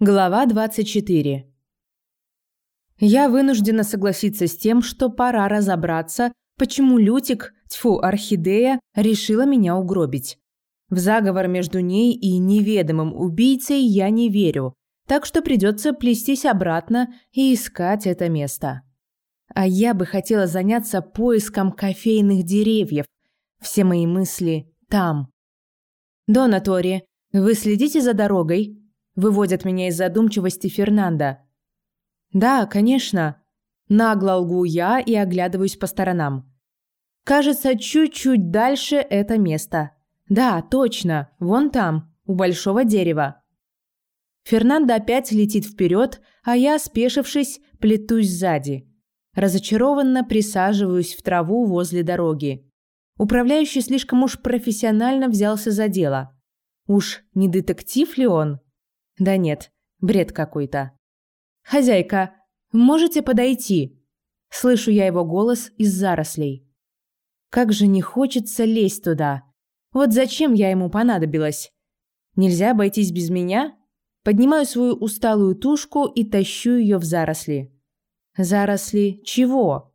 Глава 24. Я вынуждена согласиться с тем, что пора разобраться, почему Лютик, тьфу, Орхидея, решила меня угробить. В заговор между ней и неведомым убийцей я не верю, так что придется плестись обратно и искать это место. А я бы хотела заняться поиском кофейных деревьев. Все мои мысли там. «Дона Тори, вы следите за дорогой?» Выводят меня из задумчивости Фернанда. «Да, конечно». Нагло лгу я и оглядываюсь по сторонам. Кажется, чуть-чуть дальше это место. Да, точно, вон там, у большого дерева. Фернандо опять летит вперед, а я, спешившись, плетусь сзади. Разочарованно присаживаюсь в траву возле дороги. Управляющий слишком уж профессионально взялся за дело. Уж не детектив ли он? Да нет, бред какой-то. «Хозяйка, можете подойти?» Слышу я его голос из зарослей. Как же не хочется лезть туда. Вот зачем я ему понадобилась? Нельзя обойтись без меня? Поднимаю свою усталую тушку и тащу ее в заросли. Заросли чего?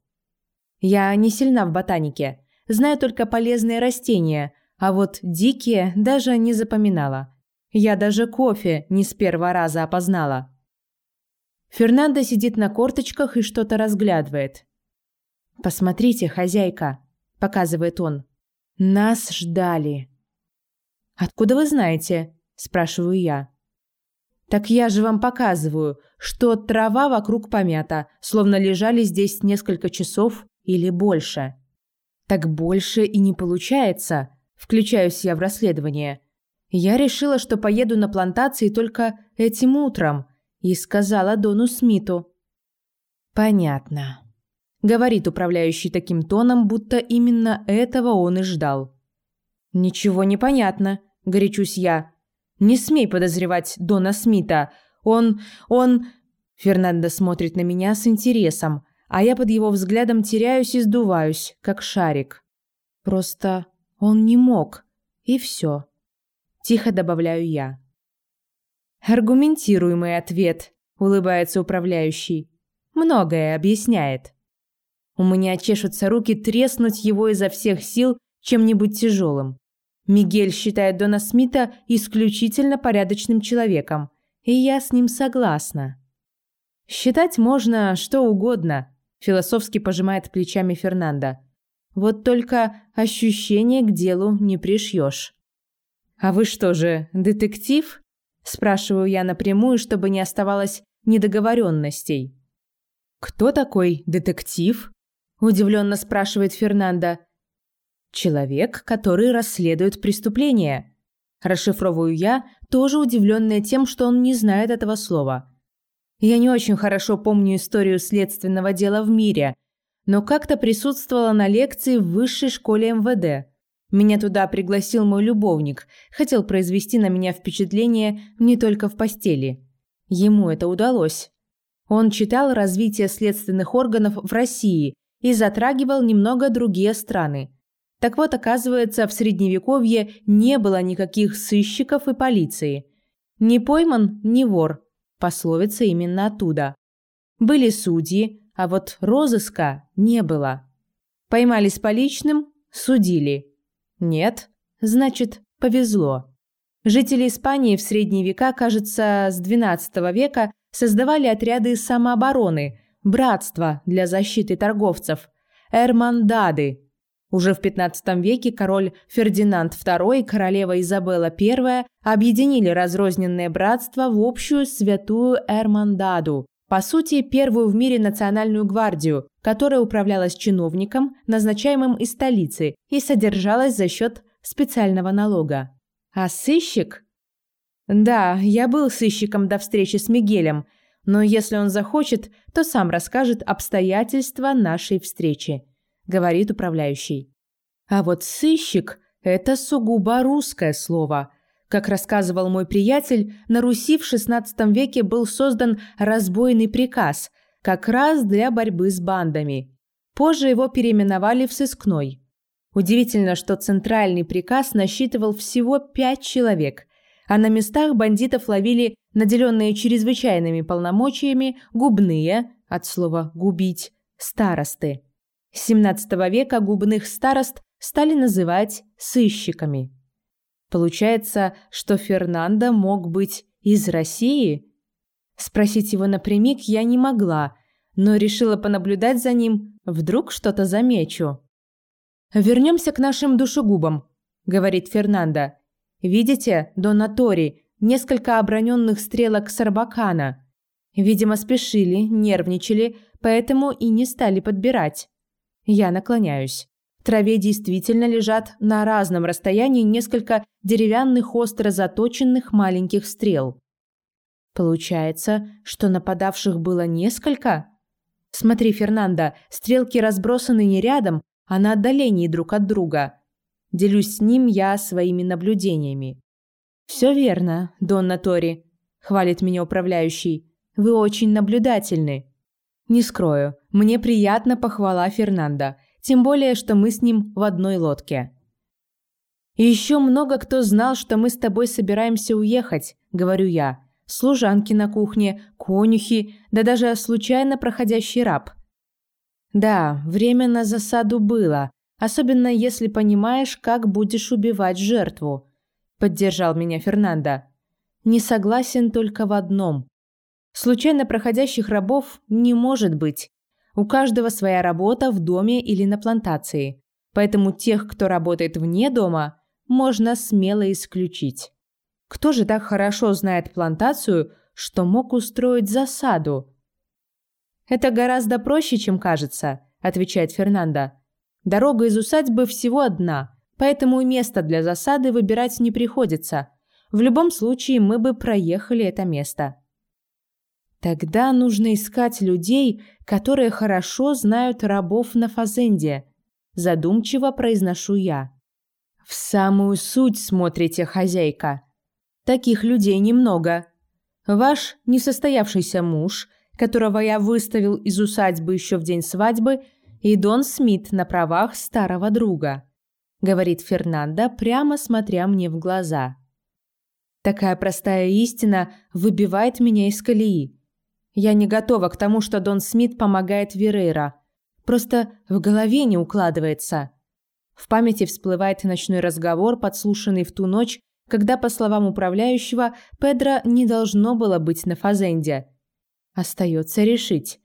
Я не сильна в ботанике. Знаю только полезные растения, а вот дикие даже не запоминала. Я даже кофе не с первого раза опознала. Фернандо сидит на корточках и что-то разглядывает. «Посмотрите, хозяйка», – показывает он. «Нас ждали». «Откуда вы знаете?» – спрашиваю я. «Так я же вам показываю, что трава вокруг помята, словно лежали здесь несколько часов или больше». «Так больше и не получается», – включаюсь я в расследование. Я решила, что поеду на плантации только этим утром, и сказала Дону Смиту. «Понятно», — говорит управляющий таким тоном, будто именно этого он и ждал. «Ничего не понятно», — горячусь я. «Не смей подозревать Дона Смита. Он... он...» Фернандо смотрит на меня с интересом, а я под его взглядом теряюсь и сдуваюсь, как шарик. Просто он не мог, и все. Тихо добавляю я. Аргументируемый ответ, улыбается управляющий. Многое объясняет. У меня чешутся руки треснуть его изо всех сил чем-нибудь тяжелым. Мигель считает Дона Смита исключительно порядочным человеком, и я с ним согласна. Считать можно что угодно, философски пожимает плечами Фернандо. Вот только ощущение к делу не пришьешь. «А вы что же, детектив?» – спрашиваю я напрямую, чтобы не оставалось недоговоренностей. «Кто такой детектив?» – удивленно спрашивает Фернандо. «Человек, который расследует преступление». Расшифровываю я, тоже удивленная тем, что он не знает этого слова. Я не очень хорошо помню историю следственного дела в мире, но как-то присутствовала на лекции в высшей школе МВД – меня туда пригласил мой любовник, хотел произвести на меня впечатление не только в постели. Ему это удалось. Он читал развитие следственных органов в России и затрагивал немного другие страны. Так вот, оказывается, в Средневековье не было никаких сыщиков и полиции. Не пойман, не вор. Пословица именно оттуда. Были судьи, а вот розыска не было. Поймали с поличным – судили – нет, значит, повезло. Жители Испании в средние века, кажется, с XII века создавали отряды самообороны, братства для защиты торговцев, эрмандады. Уже в XV веке король Фердинанд II и королева Изабелла I объединили разрозненное братство в общую святую эрмандаду, по сути, первую в мире национальную гвардию, которая управлялась чиновником, назначаемым из столицы, и содержалась за счет специального налога. А сыщик? Да, я был сыщиком до встречи с Мигелем, но если он захочет, то сам расскажет обстоятельства нашей встречи, говорит управляющий. А вот сыщик – это сугубо русское слово – как рассказывал мой приятель, на Руси в XVI веке был создан разбойный приказ, как раз для борьбы с бандами. Позже его переименовали в сыскной. Удивительно, что центральный приказ насчитывал всего пять человек. а на местах бандитов ловили наделенные чрезвычайными полномочиями губные, от слова «губить», старосты. С XVII века губных старост стали называть сыщиками. Получается, что Фернандо мог быть из России? Спросить его напрямик я не могла, но решила понаблюдать за ним, вдруг что-то замечу. «Вернемся к нашим душегубам», — говорит Фернандо. «Видите, Донатори, несколько оброненных стрелок Сарбакана. Видимо, спешили, нервничали, поэтому и не стали подбирать. Я наклоняюсь. В траве действительно лежат на разном расстоянии несколько деревянных остро заточенных маленьких стрел. Получается, что нападавших было несколько? Смотри, Фернандо, стрелки разбросаны не рядом, а на отдалении друг от друга. Делюсь с ним я своими наблюдениями. «Все верно, Донна Тори», – хвалит меня управляющий. «Вы очень наблюдательны». Не скрою, мне приятна похвала Фернанда, тем более, что мы с ним в одной лодке. «И еще много кто знал, что мы с тобой собираемся уехать», – говорю я служанки на кухне, конюхи, да даже случайно проходящий раб. Да, время на засаду было, особенно если понимаешь, как будешь убивать жертву, поддержал меня Фернандо. Не согласен только в одном. Случайно проходящих рабов не может быть. У каждого своя работа в доме или на плантации. Поэтому тех, кто работает вне дома, можно смело исключить. Кто же так хорошо знает плантацию, что мог устроить засаду? Это гораздо проще, чем кажется, отвечает Фернандо. Дорога из усадьбы всего одна, поэтому и место для засады выбирать не приходится. В любом случае мы бы проехали это место. Тогда нужно искать людей, которые хорошо знают рабов на Фазенде, задумчиво произношу я. В самую суть смотрите, хозяйка. Таких людей немного. Ваш несостоявшийся муж, которого я выставил из усадьбы еще в день свадьбы, и Дон Смит на правах старого друга», — говорит Фернандо, прямо смотря мне в глаза. Такая простая истина выбивает меня из колеи. Я не готова к тому, что Дон Смит помогает Верейра. Просто в голове не укладывается. В памяти всплывает ночной разговор, подслушанный в ту ночь когда, по словам управляющего, Педро не должно было быть на Фазенде. Остается решить,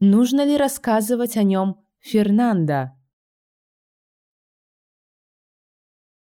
нужно ли рассказывать о нем Фернандо.